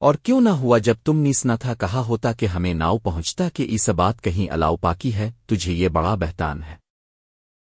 اور کیوں نہ ہوا جب تم نیس نہ تھا کہا ہوتا کہ ہمیں ناؤ پہنچتا کہ اس بات کہیں الاؤ پاکی ہے، تجھے یہ بڑا بہتان ہے۔